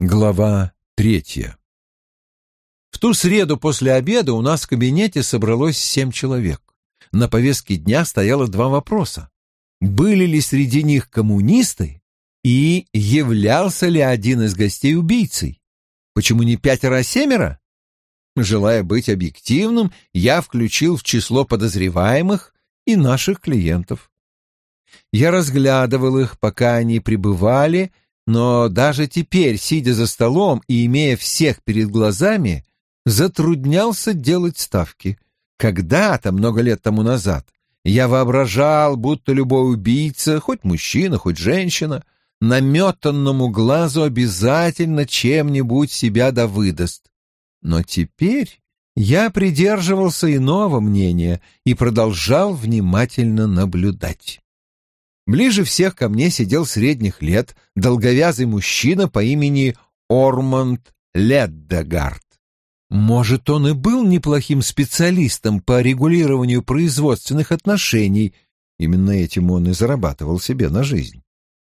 Глава третья В ту среду после обеда у нас в кабинете собралось семь человек. На повестке дня стояло два вопроса. Были ли среди них коммунисты и являлся ли один из гостей убийцей? Почему не пятеро, а семеро? Желая быть объективным, я включил в число подозреваемых и наших клиентов. Я разглядывал их, пока они пребывали, но даже теперь, сидя за столом и имея всех перед глазами, затруднялся делать ставки. Когда-то, много лет тому назад, я воображал, будто любой убийца, хоть мужчина, хоть женщина, наметанному глазу обязательно чем-нибудь себя да. Но теперь я придерживался иного мнения и продолжал внимательно наблюдать. Ближе всех ко мне сидел средних лет долговязый мужчина по имени Ормонд Леддагард. Может, он и был неплохим специалистом по регулированию производственных отношений, именно этим он и зарабатывал себе на жизнь.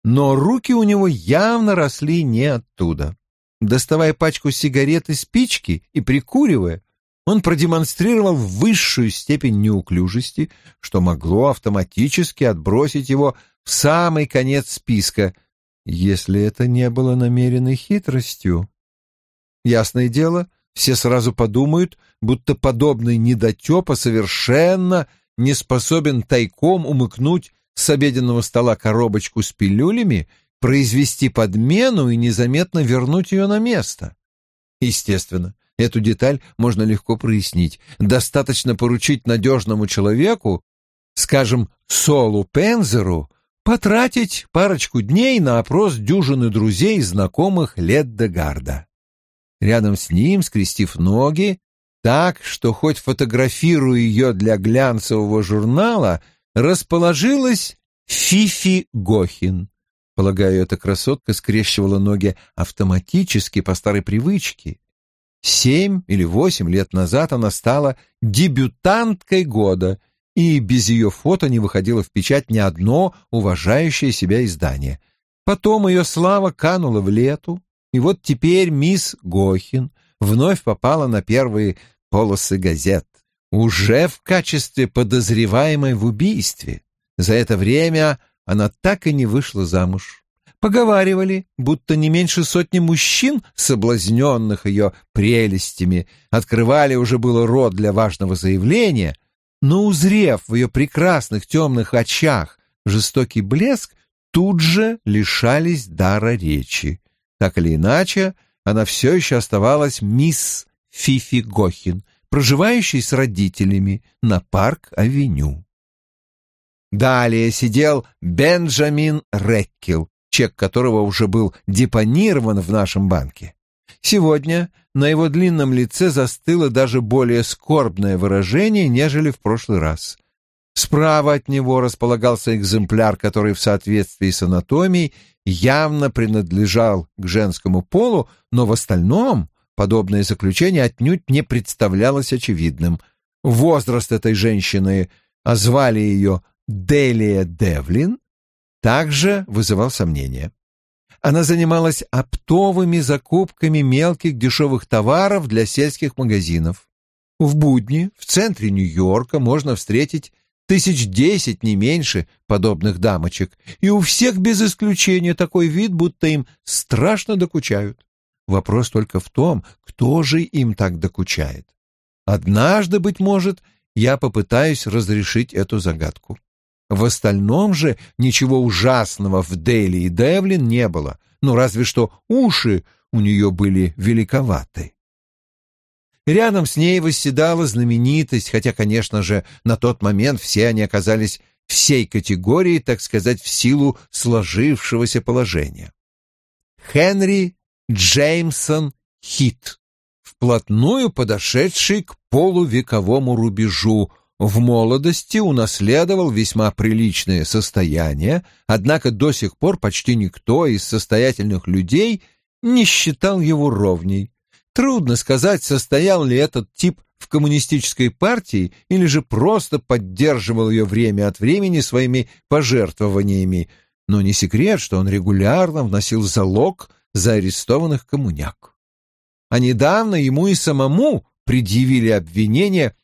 Но руки у него явно росли не оттуда. Доставая пачку сигарет и спички и прикуривая, он продемонстрировал высшую степень неуклюжести, что могло автоматически отбросить его в самый конец списка, если это не было намеренной хитростью. Ясное дело, все сразу подумают, будто подобный недотепа совершенно не способен тайком умыкнуть с обеденного стола коробочку с пилюлями, произвести подмену и незаметно вернуть ее на место. Естественно, Эту деталь можно легко прояснить. Достаточно поручить надежному человеку, скажем, Солу Пензеру, потратить парочку дней на опрос дюжины друзей и знакомых Леддегарда. Рядом с ним, скрестив ноги, так, что хоть фотографируя ее для глянцевого журнала, расположилась Фифи Гохин. Полагаю, эта красотка скрещивала ноги автоматически по старой привычке. Семь или восемь лет назад она стала дебютанткой года, и без ее фото не выходило в печать ни одно уважающее себя издание. Потом ее слава канула в лету, и вот теперь мисс Гохин вновь попала на первые полосы газет, уже в качестве подозреваемой в убийстве. За это время она так и не вышла замуж. Поговаривали, будто не меньше сотни мужчин, соблазненных ее прелестями, открывали уже было рот для важного заявления, но, узрев в ее прекрасных темных очах жестокий блеск, тут же лишались дара речи. Так или иначе, она все еще оставалась мисс Фифи Гохин, проживающей с родителями на Парк-авеню. Далее сидел Бенджамин Реккел, чек которого уже был депонирован в нашем банке. Сегодня на его длинном лице застыло даже более скорбное выражение, нежели в прошлый раз. Справа от него располагался экземпляр, который в соответствии с анатомией явно принадлежал к женскому полу, но в остальном подобное заключение отнюдь не представлялось очевидным. Возраст этой женщины, а звали ее Делия Девлин, также вызывал сомнения. Она занималась оптовыми закупками мелких дешевых товаров для сельских магазинов. В будни в центре Нью-Йорка можно встретить тысяч десять, не меньше, подобных дамочек, и у всех без исключения такой вид, будто им страшно докучают. Вопрос только в том, кто же им так докучает. Однажды, быть может, я попытаюсь разрешить эту загадку. В остальном же ничего ужасного в Дейли и Девлин не было, ну разве что уши у нее были великоваты. Рядом с ней восседала знаменитость, хотя, конечно же, на тот момент все они оказались всей категории, так сказать, в силу сложившегося положения. Хенри Джеймсон Хит, вплотную подошедший к полувековому рубежу, в молодости унаследовал весьма приличное состояние, однако до сих пор почти никто из состоятельных людей не считал его ровней. Трудно сказать, состоял ли этот тип в коммунистической партии или же просто поддерживал ее время от времени своими пожертвованиями, но не секрет, что он регулярно вносил залог за арестованных коммуняк. А недавно ему и самому предъявили обвинение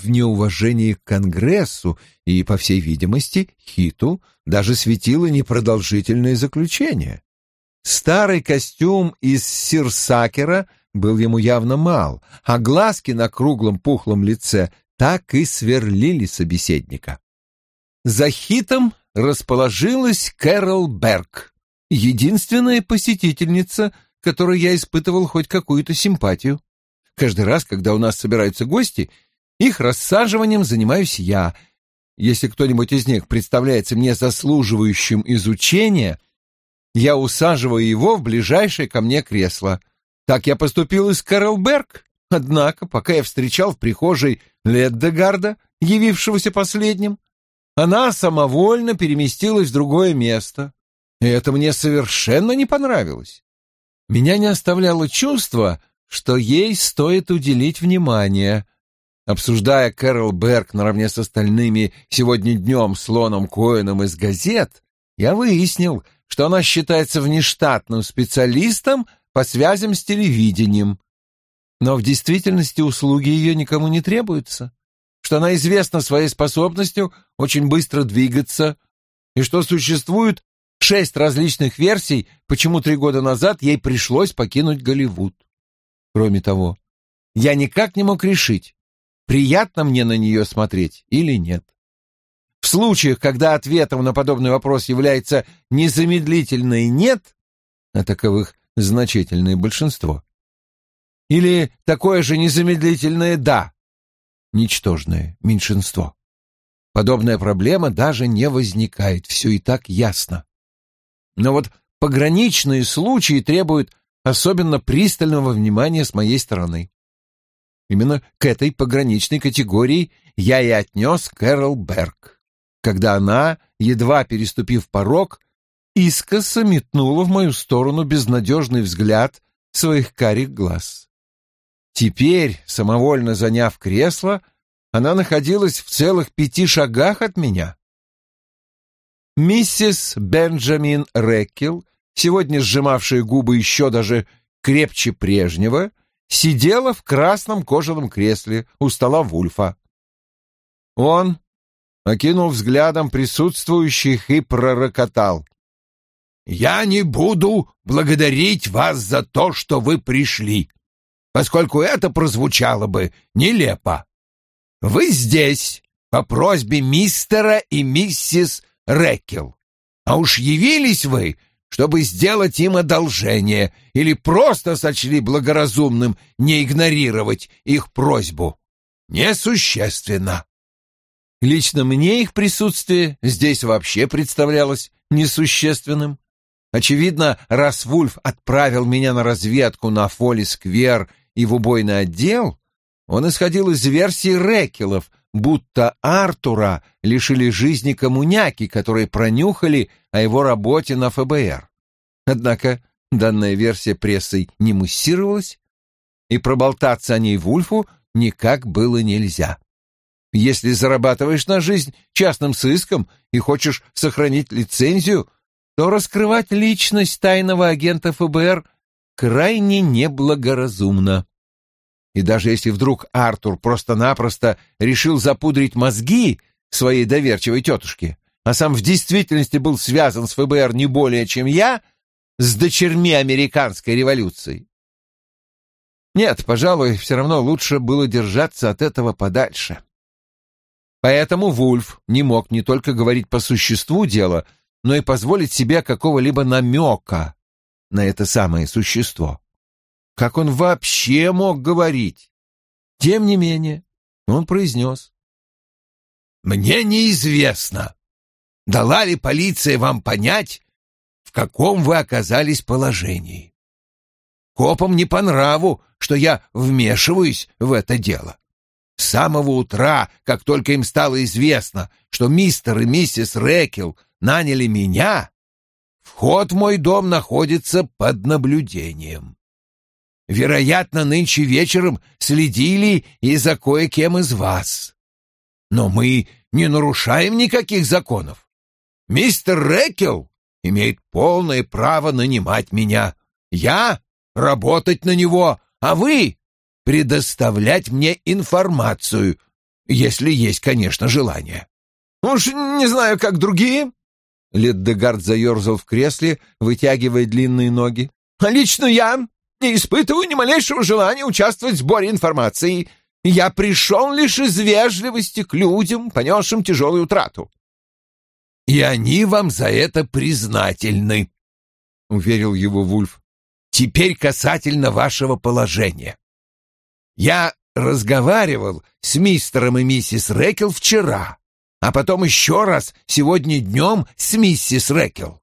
в неуважении к Конгрессу, и, по всей видимости, Хиту даже светило непродолжительное заключение. Старый костюм из сирсакера был ему явно мал, а глазки на круглом пухлом лице так и сверлили собеседника. За Хитом расположилась Кэрол Берг, единственная посетительница, которой я испытывал хоть какую-то симпатию. Каждый раз, когда у нас собираются гости, их рассаживанием занимаюсь я. Если кто-нибудь из них представляется мне заслуживающим изучения, я усаживаю его в ближайшее ко мне кресло. Так я поступил и с Кэрол Берг. Однако, пока я встречал в прихожей Леддегарда, явившегося последним, она самовольно переместилась в другое место. И это мне совершенно не понравилось. Меня не оставляло чувство, что ей стоит уделить внимание. Обсуждая Кэрол Берг наравне с остальными сегодня днем слоном Коэном из газет, я выяснил, что она считается внештатным специалистом по связям с телевидением. Но в действительности услуги ее никому не требуются, что она известна своей способностью очень быстро двигаться, и что существует шесть различных версий, почему три года назад ей пришлось покинуть Голливуд. Кроме того, я никак не мог решить, приятно мне на нее смотреть или нет. В случаях, когда ответом на подобный вопрос является незамедлительное «нет», а таковых значительное большинство, или такое же незамедлительное «да», ничтожное меньшинство. Подобная проблема даже не возникает, все и так ясно. Но вот пограничные случаи требуют особенно пристального внимания с моей стороны. Именно к этой пограничной категории я и отнес Кэрол Берг, когда она, едва переступив порог, искоса метнула в мою сторону безнадежный взгляд своих карих глаз. Теперь, самовольно заняв кресло, она находилась в целых пяти шагах от меня. Миссис Бенджамин Реккел сегодня сжимавшая губы еще даже крепче прежнего, сидела в красном кожаном кресле у стола Вульфа. Он окинул взглядом присутствующих и пророкотал. «Я не буду благодарить вас за то, что вы пришли, поскольку это прозвучало бы нелепо. Вы здесь по просьбе мистера и миссис Рекел, а уж явились вы чтобы сделать им одолжение, или просто сочли благоразумным не игнорировать их просьбу. Несущественно. Лично мне их присутствие здесь вообще представлялось несущественным. Очевидно, раз Вульф отправил меня на разведку на Фоли-сквер и в убойный отдел, он исходил из версии Рекелов, будто Артура лишили жизни коммуняки, которые пронюхали о его работе на ФБР. Однако данная версия прессой не муссировалась, и проболтаться о ней Вульфу никак было нельзя. Если зарабатываешь на жизнь частным сыском и хочешь сохранить лицензию, то раскрывать личность тайного агента ФБР крайне неблагоразумно. И даже если вдруг Артур просто-напросто решил запудрить мозги своей доверчивой тетушке, а сам в действительности был связан с ФБР не более, чем я, с дочерьми американской революции. Нет, пожалуй, все равно лучше было держаться от этого подальше. Поэтому Вульф не мог не только говорить по существу дела, но и позволить себе какого-либо намека на это самое существо. Как он вообще мог говорить? Тем не менее, он произнес. «Мне неизвестно, дала ли полиция вам понять, в каком вы оказались положении. Копам не по нраву, что я вмешиваюсь в это дело. С самого утра, как только им стало известно, что мистер и миссис Рекел наняли меня, вход в мой дом находится под наблюдением. Вероятно, нынче вечером следили и за кое-кем из вас. Но мы не нарушаем никаких законов. Мистер Рекел имеет полное право нанимать меня. Я работать на него, а вы предоставлять мне информацию, если есть, конечно, желание. Уж не знаю, как другие. Леддегард заерзал в кресле, вытягивая длинные ноги. А лично я не испытываю ни малейшего желания участвовать в сборе информации. Я пришел лишь из вежливости к людям, понесшим тяжелую утрату. И они вам за это признательны, — уверил его Вульф. Теперь касательно вашего положения. Я разговаривал с мистером и миссис Рекел вчера, а потом еще раз сегодня днем с миссис Рекел.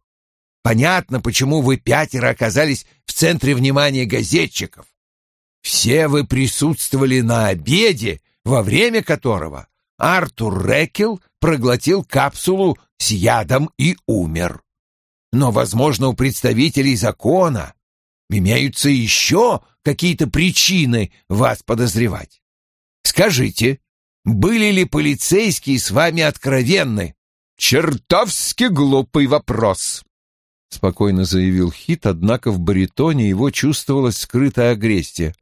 Понятно, почему вы пятеро оказались в центре внимания газетчиков. Все вы присутствовали на обеде, во время которого Артур Рекел проглотил капсулу с ядом и умер. Но, возможно, у представителей закона имеются еще какие-то причины вас подозревать. Скажите, были ли полицейские с вами откровенны? Чертовски глупый вопрос, спокойно заявил Хит, однако в баритоне его чувствовалась скрытая агрессия.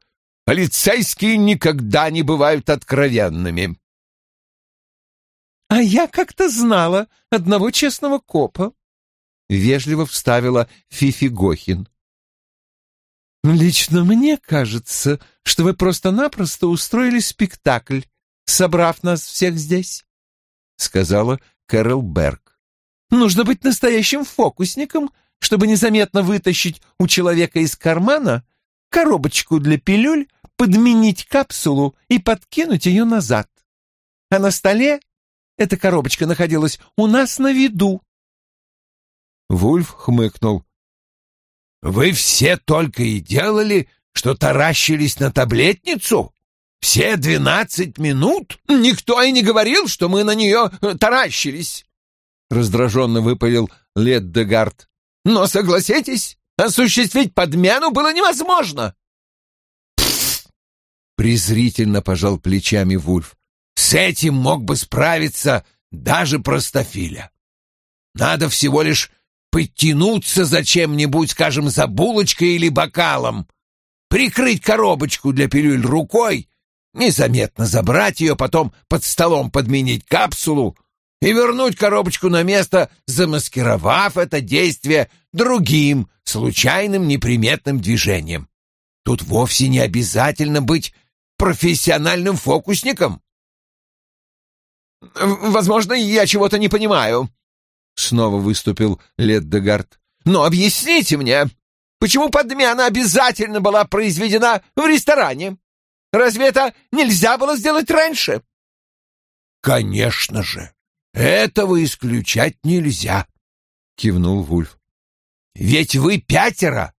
Полицейские никогда не бывают откровенными. А я как-то знала одного честного копа, вежливо вставила Фифи Гохин. «Лично мне кажется, что вы просто-напросто устроили спектакль, собрав нас всех здесь», — сказала Кэрол Берг. «Нужно быть настоящим фокусником, чтобы незаметно вытащить у человека из кармана коробочку для пилюль, подменить капсулу и подкинуть ее назад. А на столе эта коробочка находилась у нас на виду». Вульф хмыкнул. Вы все только и делали, что таращились на таблетницу? Все двенадцать минут? Никто и не говорил, что мы на нее таращились. Раздраженно выпалил Лед Дегард. Но согласитесь, осуществить подмену было невозможно. презрительно пожал плечами Вульф. С этим мог бы справиться даже простофиля. Надо всего лишь подтянуться за чем-нибудь, скажем, за булочкой или бокалом, прикрыть коробочку для пилюль рукой, незаметно забрать ее, потом под столом подменить капсулу и вернуть коробочку на место, замаскировав это действие другим, случайным, неприметным движением. Тут вовсе не обязательно быть профессиональным фокусником. «Возможно, я чего-то не понимаю», — снова выступил Леддегард. «Но объясните мне, почему подмена обязательно была произведена в ресторане? Разве это нельзя было сделать раньше?» «Конечно же, этого исключать нельзя», — кивнул Вульф. «Ведь вы пятеро,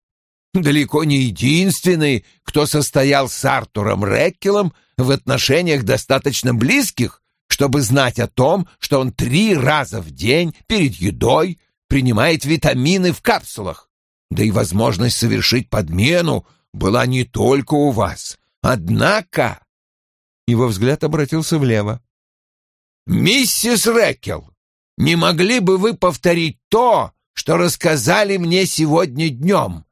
далеко не единственный, кто состоял с Артуром Реккелом в отношениях достаточно близких, чтобы знать о том, что он три раза в день перед едой принимает витамины в капсулах. Да и возможность совершить подмену была не только у вас. Однако...» Его взгляд обратился влево. «Миссис Рекел, не могли бы вы повторить то, что рассказали мне сегодня днем?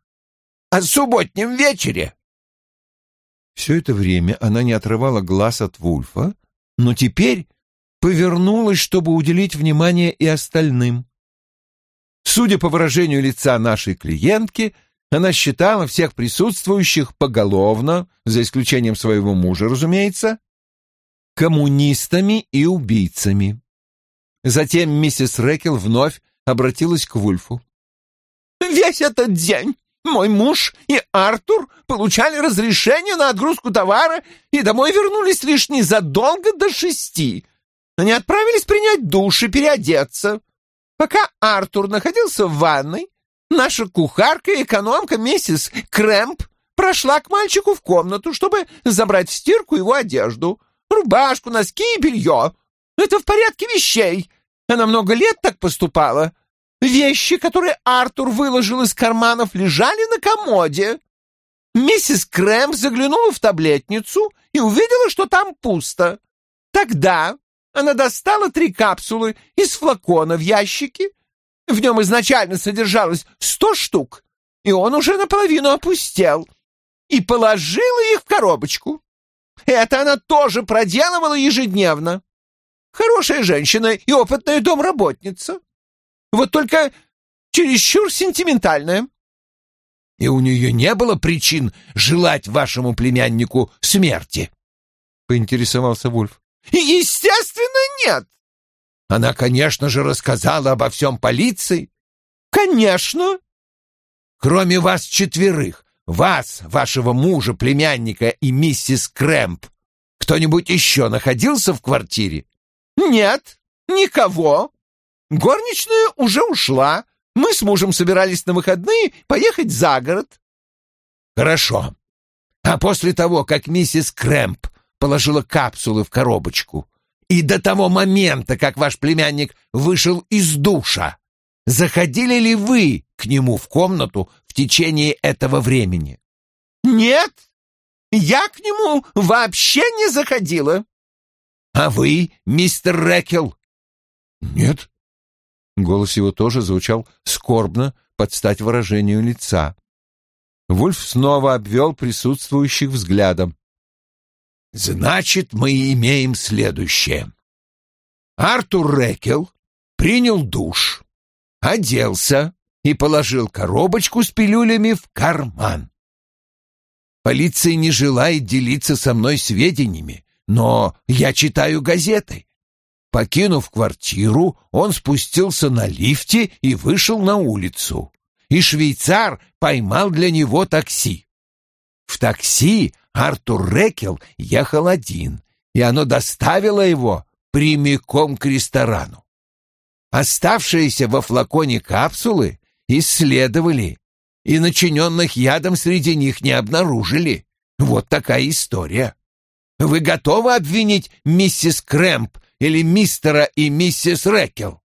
О субботнем вечере?» Все это время она не отрывала глаз от Вульфа, но теперь повернулась, чтобы уделить внимание и остальным. Судя по выражению лица нашей клиентки, она считала всех присутствующих поголовно, за исключением своего мужа, разумеется, коммунистами и убийцами. Затем миссис Рекел вновь обратилась к Вульфу. «Весь этот день мой муж и Артур получали разрешение на отгрузку товара и домой вернулись лишь незадолго до шести. Они отправились принять душ и переодеться. Пока Артур находился в ванной, наша кухарка и экономка миссис Крэмп прошла к мальчику в комнату, чтобы забрать в стирку его одежду, рубашку, носки и белье. Это в порядке вещей. Она много лет так поступала. Вещи, которые Артур выложил из карманов, лежали на комоде. Миссис Крэмп заглянула в таблетницу и увидела, что там пусто. Тогда она достала три капсулы из флакона в ящике. В нем изначально содержалось сто штук. и он уже наполовину опустел, и положила их в коробочку. Это она тоже проделывала ежедневно. Хорошая женщина и опытная домработница. Вот только чересчур сентиментальная. И у нее не было причин желать вашему племяннику смерти? Поинтересовался Вульф. Естественно, нет. Она, конечно же, рассказала обо всем полиции. Конечно. Кроме вас четверых, вас, вашего мужа, племянника и миссис Крэмп, кто-нибудь еще находился в квартире? Нет, никого. Горничная уже ушла. Мы с мужем собирались на выходные поехать за город. Хорошо. А после того, как миссис Крэмп положила капсулы в коробочку, и до того момента, как ваш племянник вышел из душа, заходили ли вы к нему в комнату в течение этого времени? Нет, я к нему вообще не заходила. А вы, мистер Рекел? Нет. Голос его тоже звучал скорбно под стать выражению лица. Вульф снова обвел присутствующих взглядом. Значит, мы имеем следующее. Артур Рекел принял душ, оделся и положил коробочку с пилюлями в карман. Полиция не желает делиться со мной сведениями, но я читаю газеты. Покинув квартиру, он спустился на лифте и вышел на улицу. И швейцар поймал для него такси. В такси Артур Рекел ехал один, и оно доставило его прямиком к ресторану. Оставшиеся во флаконе капсулы исследовали, и начиненных ядом среди них не обнаружили. Вот такая история. Вы готовы обвинить миссис Крэмп или мистера и миссис Рекел?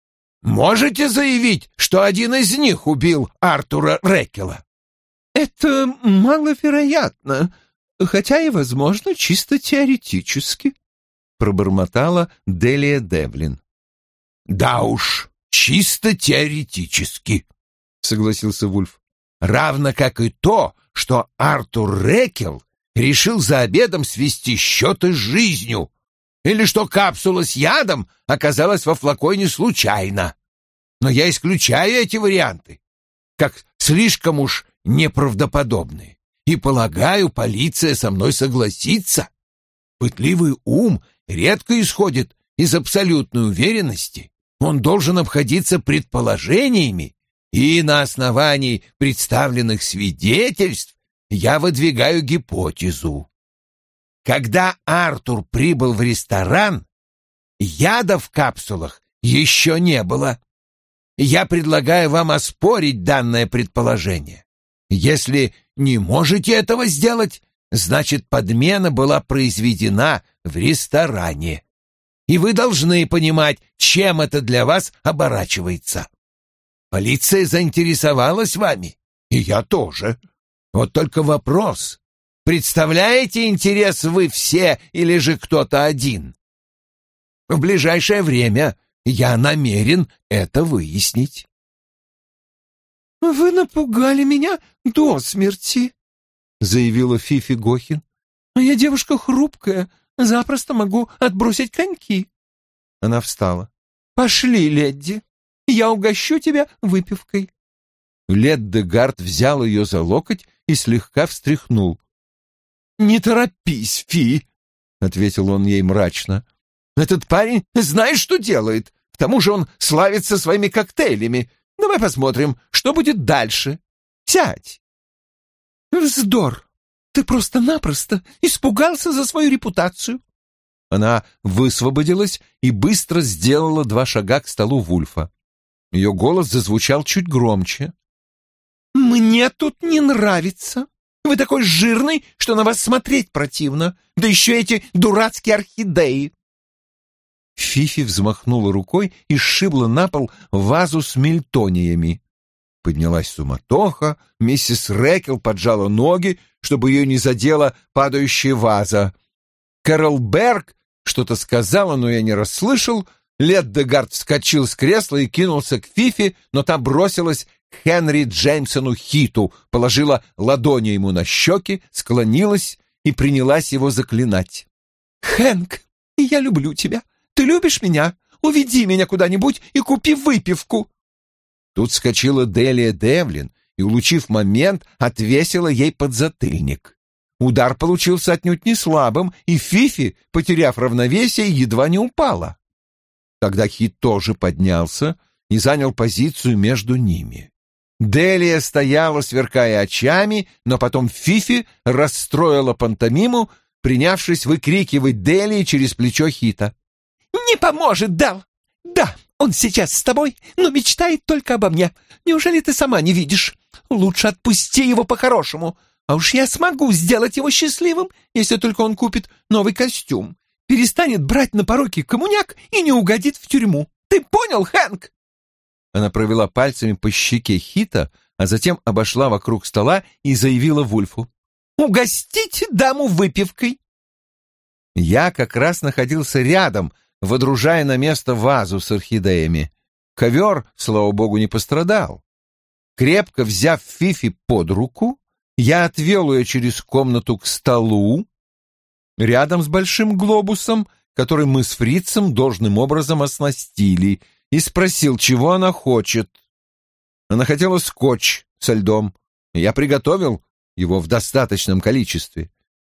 Можете заявить, что один из них убил Артура Рекела? Это маловероятно, хотя и возможно чисто теоретически, пробормотала Делия Девлин. Да уж, чисто теоретически, согласился Вульф. Равно как и то, что Артур Рекел решил за обедом свести счеты с жизнью, или что капсула с ядом оказалась во флаконе случайно. Но я исключаю эти варианты, как слишком уж неправдоподобные. И, полагаю, полиция со мной согласится. Пытливый ум редко исходит из абсолютной уверенности. Он должен обходиться предположениями, и на основании представленных свидетельств я выдвигаю гипотезу. Когда Артур прибыл в ресторан, яда в капсулах еще не было. Я предлагаю вам оспорить данное предположение. Если не можете этого сделать, значит, подмена была произведена в ресторане. И вы должны понимать, чем это для вас оборачивается. Полиция заинтересовалась вами, и я тоже. Вот только вопрос, представляете интерес вы все или же кто-то один? В ближайшее время я намерен это выяснить. «Вы напугали меня до смерти», — заявила Фифи Гохин. «А я девушка хрупкая, запросто могу отбросить коньки». Она встала. «Пошли, леди, я угощу тебя выпивкой». Леддегард взял ее за локоть и слегка встряхнул. «Не торопись, Фи», — ответил он ей мрачно. «Этот парень знает, что делает. К тому же он славится своими коктейлями. Давай посмотрим, что будет дальше. Сядь. Вздор. Ты просто-напросто испугался за свою репутацию. Она высвободилась и быстро сделала два шага к столу Вульфа. Ее голос зазвучал чуть громче. «Мне тут не нравится. Вы такой жирный, что на вас смотреть противно. Да еще эти дурацкие орхидеи. Фифи взмахнула рукой и сшибла на пол вазу с мельтониями. Поднялась суматоха, миссис Рекел поджала ноги, чтобы ее не задела падающая ваза. Кэрол Берг что-то сказала, но я не расслышал. Леддегард вскочил с кресла и кинулся к Фифи, но та бросилась к Хенри Джеймсону Хиту, положила ладони ему на щеки, склонилась и принялась его заклинать. «Хэнк, я люблю тебя. Ты любишь меня? Уведи меня куда-нибудь и купи выпивку». Тут скочила Делия Девлин и, улучив момент, отвесила ей подзатыльник. Удар получился отнюдь не слабым, и Фифи, потеряв равновесие, едва не упала. Тогда Хит тоже поднялся и занял позицию между ними. Делия стояла, сверкая очами, но потом Фифи расстроила пантомиму, принявшись выкрикивать Делии через плечо Хита. «Не поможет, Дал! Да, он сейчас с тобой, но мечтает только обо мне. Неужели ты сама не видишь? Лучше отпусти его по-хорошему. А уж я смогу сделать его счастливым, если только он купит новый костюм. Перестанет брать на пороки коммуняк и не угодит в тюрьму. Ты понял, Хэнк?» Она провела пальцами по щеке Хита, а затем обошла вокруг стола и заявила Вульфу. «Угостите даму выпивкой!» Я как раз находился рядом, водружая на место вазу с орхидеями. Ковер, слава богу, не пострадал. Крепко взяв Фифи под руку, я отвел ее через комнату к столу, рядом с большим глобусом, который мы с фрицем должным образом оснастили, и спросил, чего она хочет. Она хотела скотч со льдом, я приготовил его в достаточном количестве.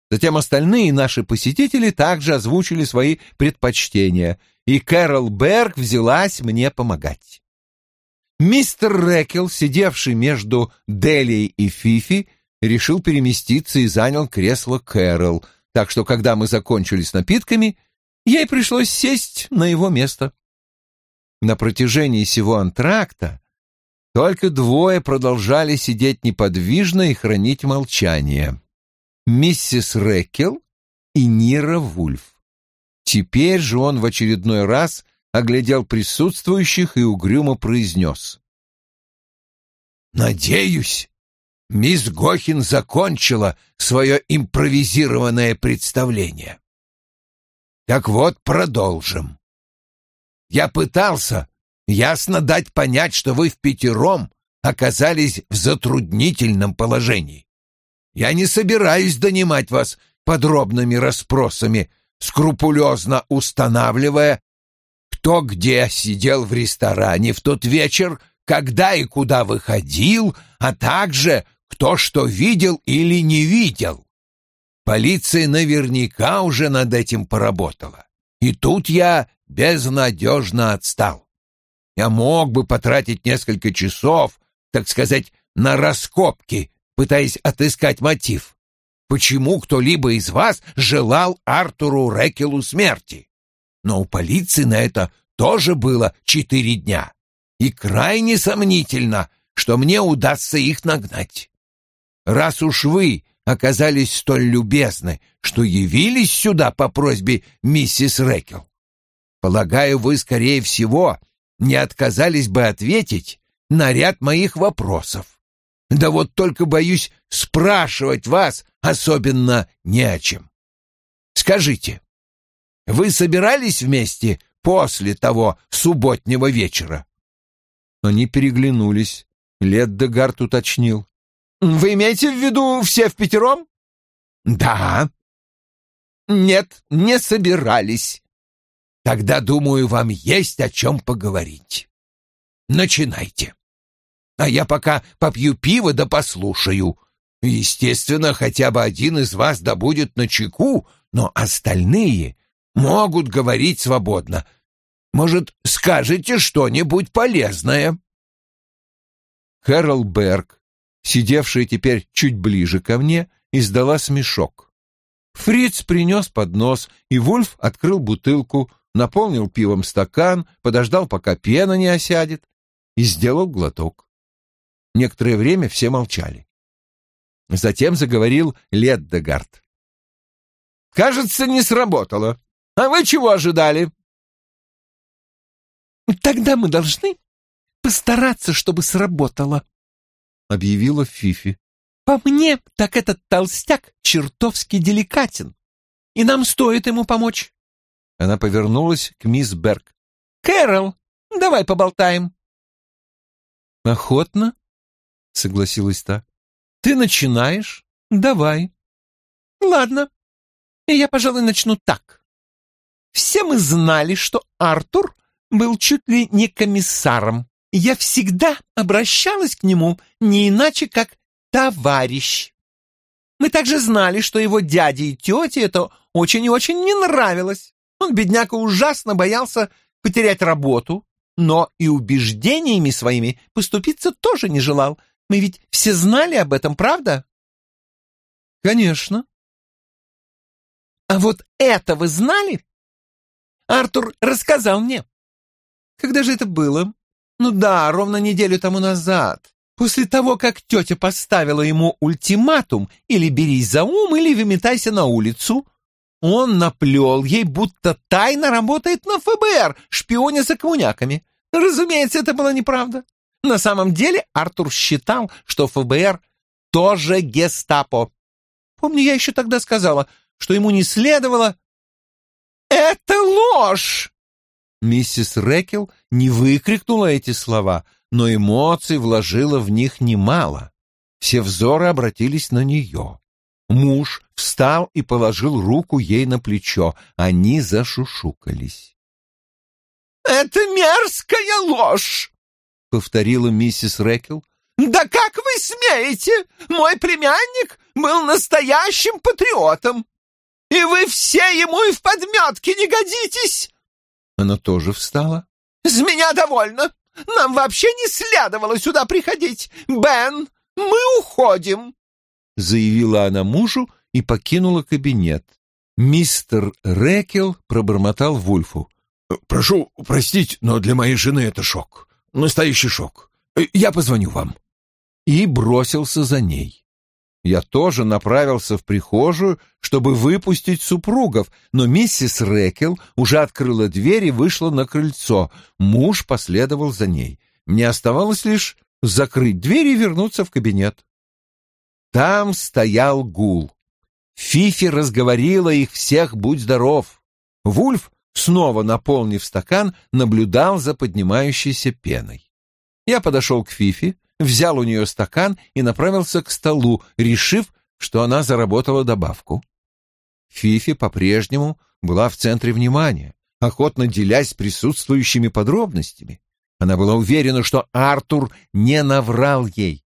Затем остальные наши посетители также озвучили свои предпочтения, и Кэрол Берг взялась мне помогать. Мистер Рекел, сидевший между Делией и Фифи, решил переместиться и занял кресло Кэрол, так что, когда мы закончили с напитками, ей пришлось сесть на его место. На протяжении всего антракта только двое продолжали сидеть неподвижно и хранить молчание. Миссис Рекел и Нира Вульф. Теперь же он в очередной раз оглядел присутствующих и угрюмо произнес. «Надеюсь, мисс Гохин закончила свое импровизированное представление. Так вот, продолжим. Я пытался ясно дать понять, что вы в пятером оказались в затруднительном положении. Я не собираюсь донимать вас подробными расспросами, скрупулезно устанавливая, кто где сидел в ресторане в тот вечер, когда и куда выходил, а также кто что видел или не видел. Полиция наверняка уже над этим поработала. И тут я безнадежно отстал. Я мог бы потратить несколько часов, так сказать, на раскопки, пытаясь отыскать мотив. Почему кто-либо из вас желал Артуру Рекелу смерти? Но у полиции на это тоже было четыре дня. И крайне сомнительно, что мне удастся их нагнать. Раз уж вы оказались столь любезны, что явились сюда по просьбе миссис Рекел, полагаю, вы, скорее всего, не отказались бы ответить на ряд моих вопросов. Да вот только боюсь спрашивать вас особенно не о чем. Скажите, вы собирались вместе после того субботнего вечера?» Они переглянулись. Леддегард уточнил. «Вы имеете в виду все в пятером?» «Да». «Нет, не собирались». «Тогда, думаю, вам есть о чем поговорить. Начинайте. А я пока попью пиво да послушаю. Естественно, хотя бы один из вас да будет на чеку, но остальные могут говорить свободно. Может, скажете что-нибудь полезное?» Кэрол Берг, сидевшая теперь чуть ближе ко мне, издала смешок. Фриц принес поднос, и Вульф открыл бутылку, наполнил пивом стакан, подождал, пока пена не осядет, и сделал глоток. Некоторое время все молчали. Затем заговорил Леддегард. «Кажется, не сработало. А вы чего ожидали?» «Тогда мы должны постараться, чтобы сработало», — объявила Фифи. «По мне, так этот толстяк чертовски деликатен, и нам стоит ему помочь». Она повернулась к мисс Берг. «Кэрол, давай поболтаем». «Охотно», — согласилась та. «Ты начинаешь? Давай». «Ладно. Я, пожалуй, начну так. Все мы знали, что Артур был чуть ли не комиссаром. Я всегда обращалась к нему не иначе, как товарищ. Мы также знали, что его дяде и тете это очень и очень не нравилось. Он, бедняка, ужасно боялся потерять работу, но и убеждениями своими поступиться тоже не желал. Мы ведь все знали об этом, правда? Конечно. А вот это вы знали? Артур рассказал мне. Когда же это было? Ну да, ровно неделю тому назад. После того, как тетя поставила ему ультиматум или берись за ум, или выметайся на улицу, он наплел ей, будто тайно работает на ФБР, шпионя за коммуняками. Разумеется, это была неправда. На самом деле Артур считал, что ФБР тоже гестапо. Помню, я еще тогда сказала, что ему не следовало... «Это ложь!» Миссис Рекел не выкрикнула эти слова, но эмоций вложила в них немало. Все взоры обратились на нее. Муж встал и положил руку ей на плечо. Они зашушукались. «Это мерзкая ложь!» — повторила миссис Рекел. «Да как вы смеете? Мой племянник был настоящим патриотом, и вы все ему и в подметке не годитесь!» Она тоже встала. «С меня довольно! Нам вообще не следовало сюда приходить! Бен, мы уходим!» Заявила она мужу и покинула кабинет. Мистер Рекел пробормотал Вульфу. «Прошу простить, но для моей жены это шок. Настоящий шок. Я позвоню вам». И бросился за ней. Я тоже направился в прихожую, чтобы выпустить супругов, но миссис Рекел уже открыла дверь и вышла на крыльцо. Муж последовал за ней. Мне оставалось лишь закрыть дверь и вернуться в кабинет. Там стоял гул. Фифи разговорила их всех «Будь здоров». Вульф снова наполнив стакан, наблюдал за поднимающейся пеной. Я подошел к Фифи, взял у нее стакан и направился к столу, решив, что она заработала добавку. Фифи по-прежнему была в центре внимания, охотно делясь присутствующими подробностями. Она была уверена, что Артур не наврал ей.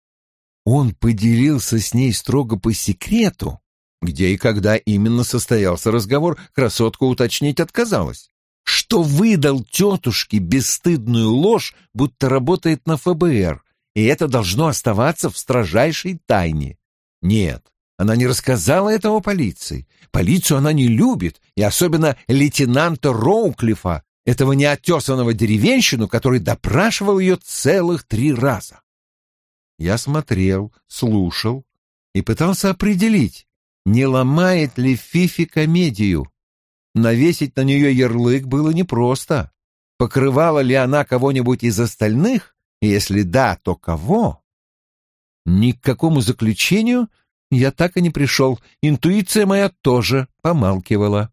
Он поделился с ней строго по секрету, где и когда именно состоялся разговор, красотка уточнить отказалась. Что выдал тетушке бесстыдную ложь, будто работает на ФБР, и это должно оставаться в строжайшей тайне. Нет, она не рассказала этого полиции. Полицию она не любит, и особенно лейтенанта Роуклифа, этого неотесанного деревенщину, который допрашивал ее целых три раза. Я смотрел, слушал и пытался определить, не ломает ли Фифи комедию. Навесить на нее ярлык было непросто. Покрывала ли она кого-нибудь из остальных? Если да, то кого? Ни к какому заключению я так и не пришел. Интуиция моя тоже помалкивала.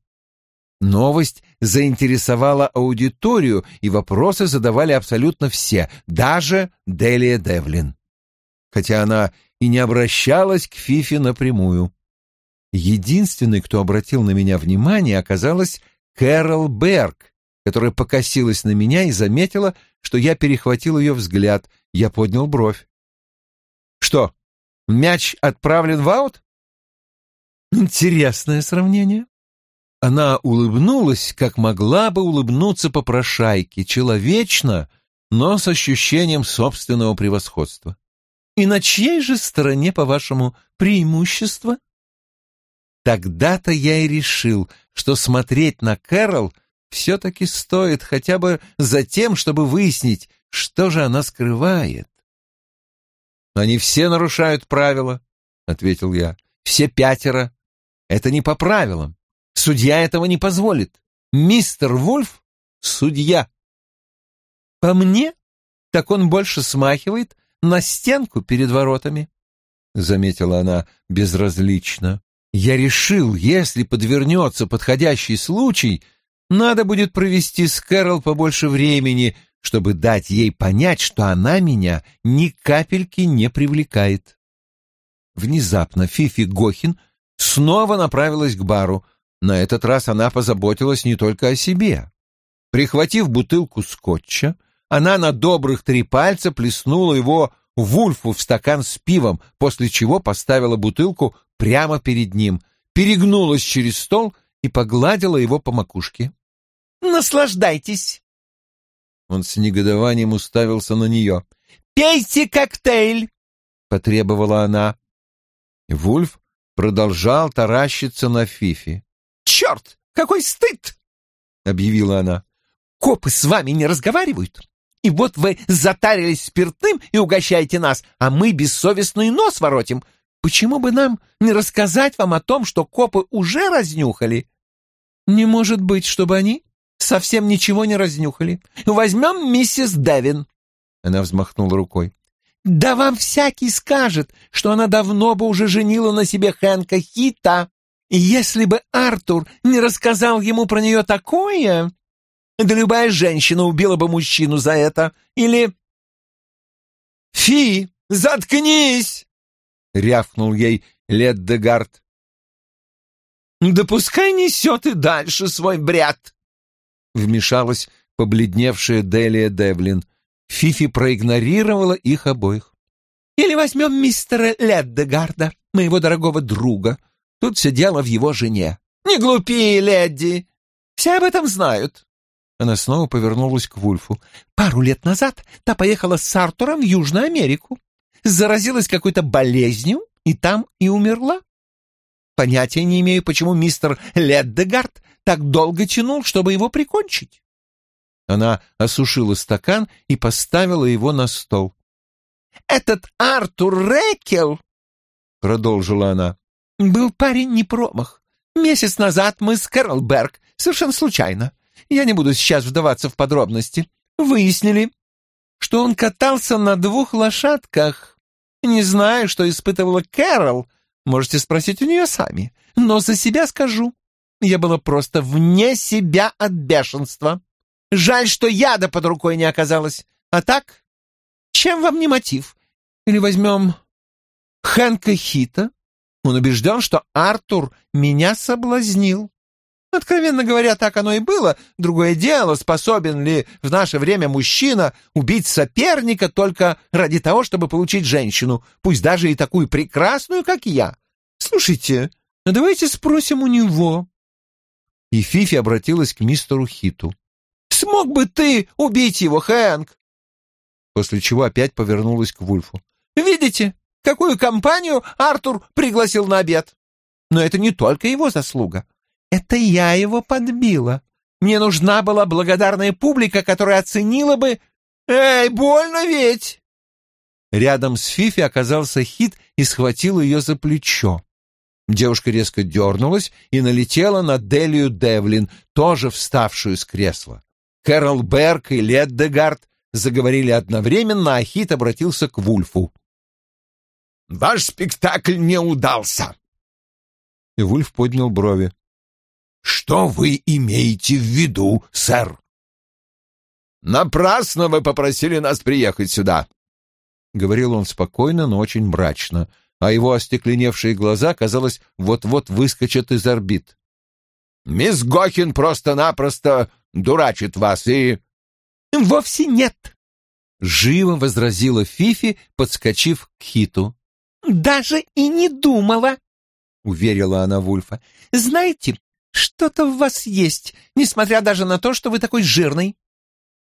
Новость заинтересовала аудиторию, и вопросы задавали абсолютно все, даже Делия Девлин. Хотя она и не обращалась к Фифе напрямую. Единственной, кто обратил на меня внимание, оказалась Кэрол Берг, которая покосилась на меня и заметила, что я перехватил ее взгляд. Я поднял бровь. «Что, мяч отправлен в аут?» «Интересное сравнение». Она улыбнулась, как могла бы улыбнуться попрошайке, человечно, но с ощущением собственного превосходства. «И на чьей же стороне, по-вашему, преимущество?» Тогда-то я и решил, что смотреть на Кэрол все-таки стоит хотя бы за тем, чтобы выяснить, что же она скрывает. «Они все нарушают правила», — ответил я. «Все пятеро. Это не по правилам. Судья этого не позволит. Мистер Вульф — судья». «По мне, так он больше смахивает на стенку перед воротами», — заметила она безразлично. Я решил, если подвернется подходящий случай, надо будет провести с Кэрол побольше времени, чтобы дать ей понять, что она меня ни капельки не привлекает. Внезапно Фифи Гохин снова направилась к бару. На этот раз она позаботилась не только о себе. Прихватив бутылку скотча, она на добрых три пальца плеснула его Вульфу в стакан с пивом, после чего поставила бутылку прямо перед ним, перегнулась через стол и погладила его по макушке. «Наслаждайтесь!» Он с негодованием уставился на нее. «Пейте коктейль!» — потребовала она. Вульф продолжал таращиться на Фифи. «Черт, какой стыд!» — объявила она. «Копы с вами не разговаривают. И вот вы затарились спиртным и угощаете нас, а мы бессовестный нос воротим. Почему бы нам не рассказать вам о том, что копы уже разнюхали?» «Не может быть, чтобы они совсем ничего не разнюхали. Возьмем миссис Девин». Она взмахнула рукой. «Да вам всякий скажет, что она давно бы уже женила на себе Хэнка Хита. И если бы Артур не рассказал ему про нее такое, да любая женщина убила бы мужчину за это. Или... «Фи, заткнись!» — рявкнул ей Леддегард. «Да пускай несет и дальше свой бред!» Вмешалась побледневшая Делия Девлин. Фифи проигнорировала их обоих. «Или возьмем мистера Леддегарда, моего дорогого друга. Тут все дело в его жене. Не глупи, леди! Все об этом знают. Она снова повернулась к Вульфу. «Пару лет назад та поехала с Артуром в Южную Америку. Заразилась какой-то болезнью и там и умерла. Понятия не имею, почему мистер Леддегард так долго тянул, чтобы его прикончить». Она осушила стакан и поставила его на стол. «Этот Артур Рекел», — продолжила она, — «был парень не промах. Месяц назад мы с Кэрол Берг совершенно случайно я не буду сейчас вдаваться в подробности, выяснили, что он катался на двух лошадках. Не знаю, что испытывала Кэрол, можете спросить у нее сами, но за себя скажу. Я была просто вне себя от бешенства. Жаль, что яда под рукой не оказалось. А так, чем вам не мотив? Или возьмем Хэнка Хита? Он убежден, что Артур меня соблазнил. Откровенно говоря, так оно и было. Другое дело, способен ли в наше время мужчина убить соперника только ради того, чтобы получить женщину, пусть даже и такую прекрасную, как я. Слушайте, ну давайте спросим у него. И Фифи обратилась к мистеру Хиту. «Смог бы ты убить его, Хэнк?» После чего опять повернулась к Вульфу. «Видите, какую компанию Артур пригласил на обед? Но это не только его заслуга. Это я его подбила. Мне нужна была благодарная публика, которая оценила бы... Эй, больно ведь!» Рядом с Фифи оказался Хит и схватил ее за плечо. Девушка резко дернулась и налетела на Делию Девлин, тоже вставшую с кресла. Кэрол Берг и Леддегард заговорили одновременно, а Хит обратился к Вульфу. «Ваш спектакль не удался!» И Вульф поднял брови. Что вы имеете в виду, сэр? Напрасно вы попросили нас приехать сюда, говорил он спокойно, но очень мрачно, а его остекленевшие глаза, казалось, вот-вот выскочат из орбит. Мисс Гохин просто-напросто дурачит вас и вовсе нет, живо возразила Фифи, подскочив к Хиту. Даже и не думала, уверила она Вульфа. Знаете, что-то в вас есть, несмотря даже на то, что вы такой жирный.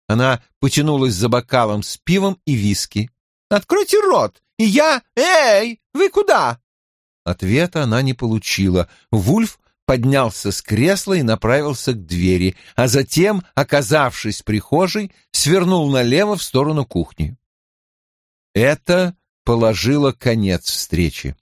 Она потянулась за бокалом с пивом и виски. «Откройте рот! И я... Эй, вы куда?» Ответа она не получила. Вульф поднялся с кресла и направился к двери, а затем, оказавшись в прихожей, свернул налево в сторону кухни. Это положило конец встрече.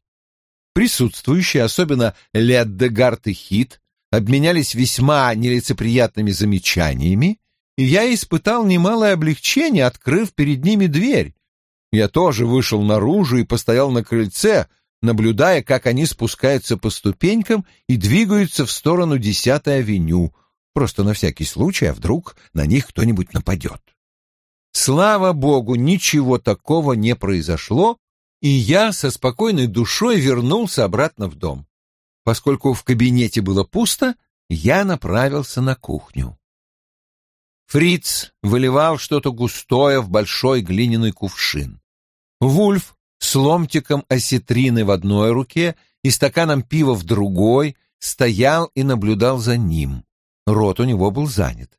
Присутствующие, особенно Леддегард и Хит, обменялись весьма нелицеприятными замечаниями, и я испытал немалое облегчение, открыв перед ними дверь. Я тоже вышел наружу и постоял на крыльце, наблюдая, как они спускаются по ступенькам и двигаются в сторону Десятой авеню, просто на всякий случай, а вдруг на них кто-нибудь нападет. Слава богу, ничего такого не произошло, и я со спокойной душой вернулся обратно в дом. Поскольку в кабинете было пусто, я направился на кухню. Фриц выливал что-то густое в большой глиняный кувшин. Вульф с ломтиком осетрины в одной руке и стаканом пива в другой стоял и наблюдал за ним. Рот у него был занят.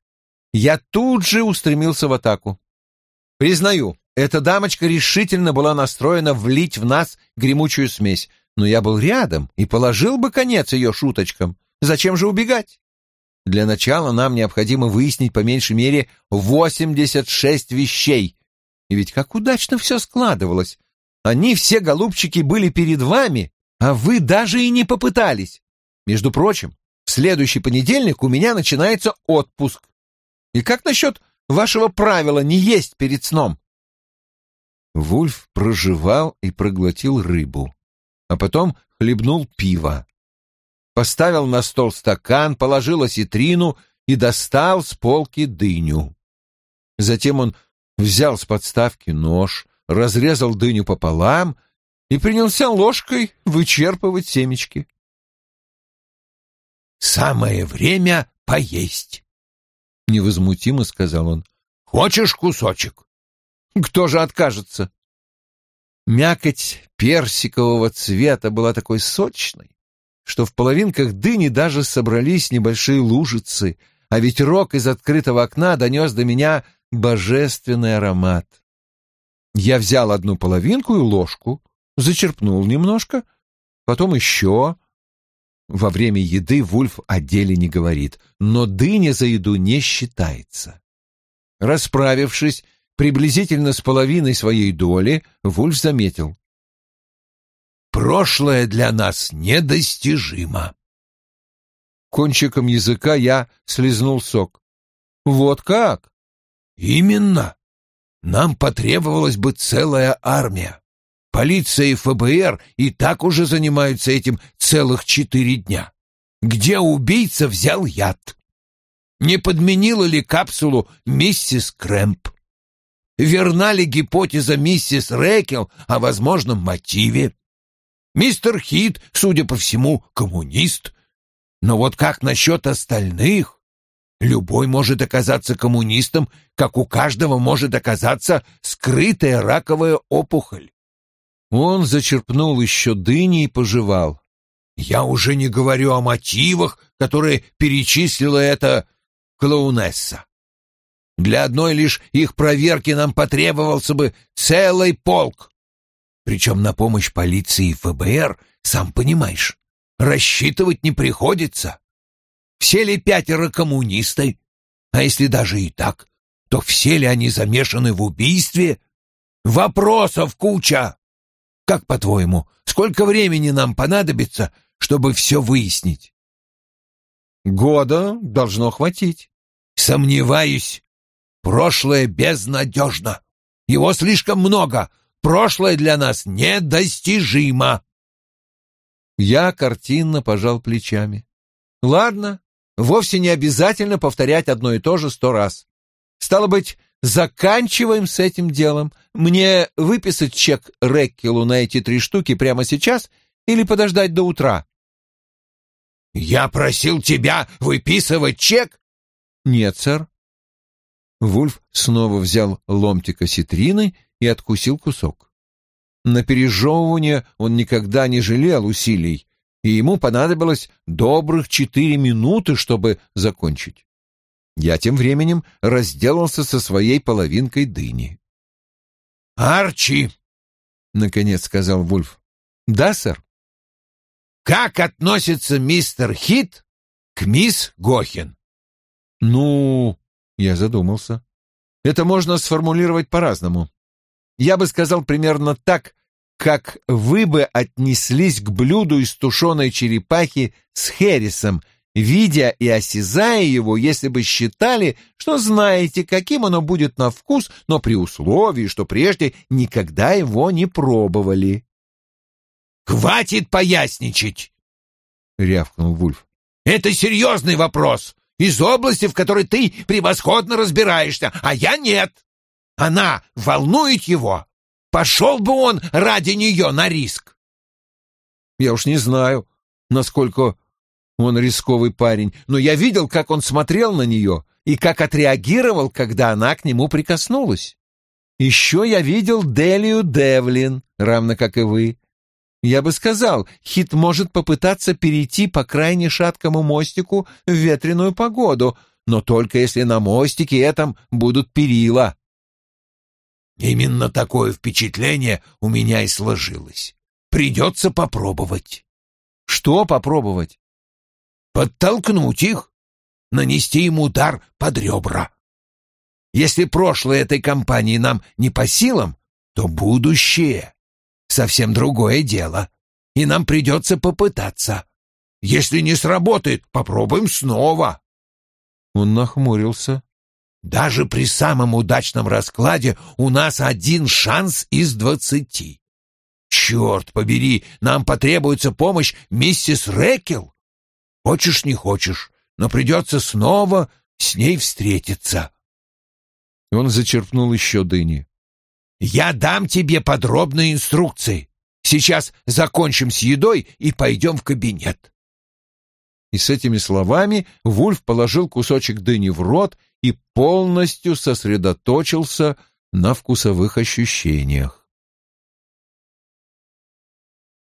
Я тут же устремился в атаку. Признаю, эта дамочка решительно была настроена влить в нас гремучую смесь, но я был рядом и положил бы конец ее шуточкам. Зачем же убегать? Для начала нам необходимо выяснить по меньшей мере 86 вещей. И ведь как удачно все складывалось. Они все, голубчики, были перед вами, а вы даже и не попытались. Между прочим, в следующий понедельник у меня начинается отпуск. И как насчет вашего правила не есть перед сном? Вульф прожевал и проглотил рыбу, а потом хлебнул пиво. Поставил на стол стакан, положил осетрину и достал с полки дыню. Затем он взял с подставки нож, разрезал дыню пополам и принялся ложкой вычерпывать семечки. «Самое время поесть», — невозмутимо сказал он. «Хочешь кусочек?» Кто же откажется? Мякоть персикового цвета была такой сочной, что в половинках дыни даже собрались небольшие лужицы, а ветерок из открытого окна донес до меня божественный аромат. Я взял одну половинку и ложку, зачерпнул немножко, потом еще. Во время еды Вульф о деле не говорит, но дыня за еду не считается. Расправившись приблизительно с половиной своей доли, Вульф заметил. «Прошлое для нас недостижимо». Кончиком языка я слезнул сок. «Вот как?» «Именно. Нам потребовалась бы целая армия. Полиция и ФБР и так уже занимаются этим целых четыре дня. Где убийца взял яд? Не подменила ли капсулу миссис Крэмп? верна ли гипотеза миссис Рэкел о возможном мотиве. Мистер Хит, судя по всему, коммунист. Но вот как насчет остальных? Любой может оказаться коммунистом, как у каждого может оказаться скрытая раковая опухоль. Он зачерпнул еще дыни и пожевал. Я уже не говорю о мотивах, которые перечислила эта клоунесса. Для одной лишь их проверки нам потребовался бы целый полк. Причем на помощь полиции и ФБР, сам понимаешь, рассчитывать не приходится. Все ли пятеро коммунисты? А если даже и так, то все ли они замешаны в убийстве? Вопросов куча. Как, по-твоему, сколько времени нам понадобится, чтобы все выяснить? Года должно хватить. Сомневаюсь. Прошлое безнадежно. Его слишком много. Прошлое для нас недостижимо. Я картинно пожал плечами. Ладно, вовсе не обязательно повторять одно и то же сто раз. Стало быть, заканчиваем с этим делом. Мне выписать чек Реккелу на эти три штуки прямо сейчас или подождать до утра? Я просил тебя выписывать чек? Нет, сэр. Вульф снова взял ломтик осетрины и откусил кусок. На пережевывание он никогда не жалел усилий, и ему понадобилось добрых четыре минуты, чтобы закончить. Я тем временем разделался со своей половинкой дыни. «Арчи!» — наконец сказал Вульф. «Да, сэр». «Как относится мистер Хит к мисс Гохин?» «Ну, я задумался. Это можно сформулировать по-разному. Я бы сказал примерно так, как вы бы отнеслись к блюду из тушеной черепахи с хересом, видя и осязая его, если бы считали, что знаете, каким оно будет на вкус, но при условии, что прежде никогда его не пробовали. «Хватит поясничать!» — рявкнул Вульф. «Это серьезный вопрос из области, в которой ты превосходно разбираешься, а я нет. Она волнует его. Пошел бы он ради нее на риск. Я уж не знаю, насколько он рисковый парень, но я видел, как он смотрел на нее и как отреагировал, когда она к нему прикоснулась. Еще я видел Делию Девлин, равно как и вы. Я бы сказал, Хит может попытаться перейти по крайне шаткому мостику в ветреную погоду, но только если на мостике этом будут перила. Именно такое впечатление у меня и сложилось. Придется попробовать. Что попробовать? Подтолкнуть их, нанести им удар под ребра. Если прошлое этой компании нам не по силам, то будущее — совсем другое дело, и нам придется попытаться. Если не сработает, попробуем снова. Он нахмурился. Даже при самом удачном раскладе у нас один шанс из двадцати. Черт побери, нам потребуется помощь миссис Рекел. Хочешь, не хочешь, но придется снова с ней встретиться. Он зачерпнул еще дыни. «Я дам тебе подробные инструкции. Сейчас закончим с едой и пойдем в кабинет». И с этими словами Вульф положил кусочек дыни в рот и полностью сосредоточился на вкусовых ощущениях.